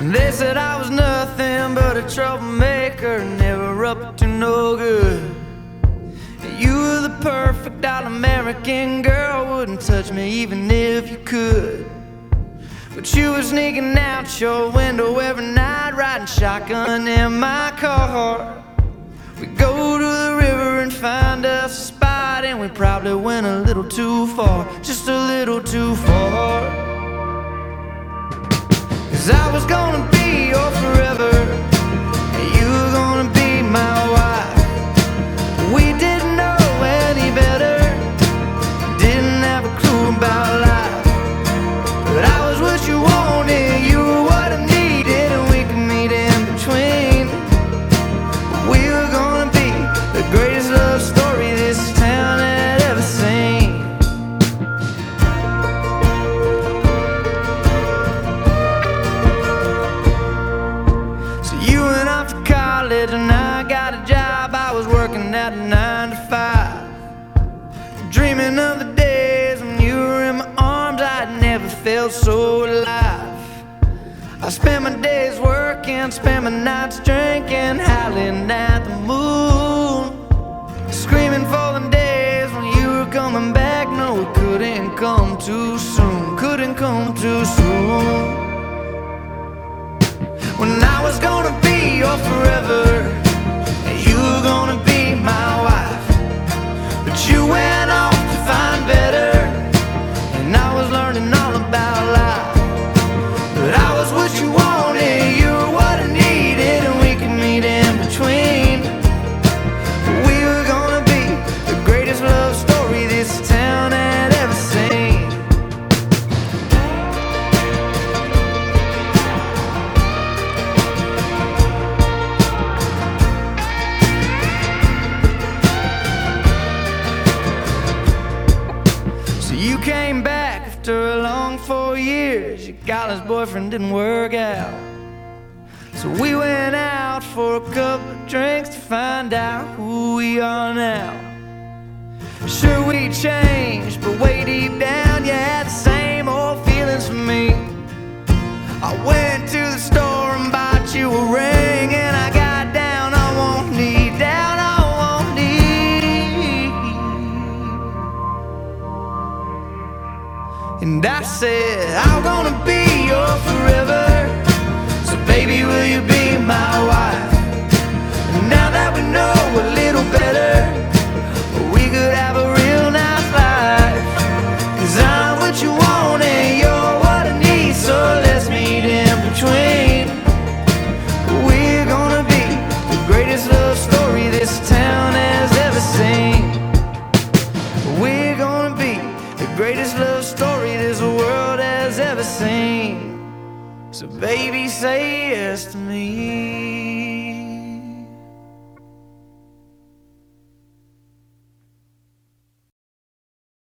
They said I was nothing but a troublemaker, never up to no good. You were the perfect all American girl, wouldn't touch me even if you could. But you were sneaking out your window every night, riding shotgun in my car. We go to the river and find us a spot, and we probably went a little too far, just a little too far. Cause I was gonna be at nine to five. Dreaming of the days when you were in my arms, I'd never felt so alive. I spent my days working, spent my nights drinking, howling at the moon. Screaming for the days when you were coming back. No, it couldn't come too soon, couldn't come too soon. When I was gonna be your forever, you you came back after a long four years. Your college boyfriend didn't work out. So we went out for a couple of drinks to find out who we are now. Sure, we changed, but way deep down, And I said, I'm gonna be your forever. So, baby, will you be my wife? Now that we know a little better, we could have a real nice life. Cause I'm what you want and you're what I need. So, let's meet in between. We're gonna be the greatest love story this town has ever seen. We're gonna be the greatest love story seen. So, baby, say yes to me.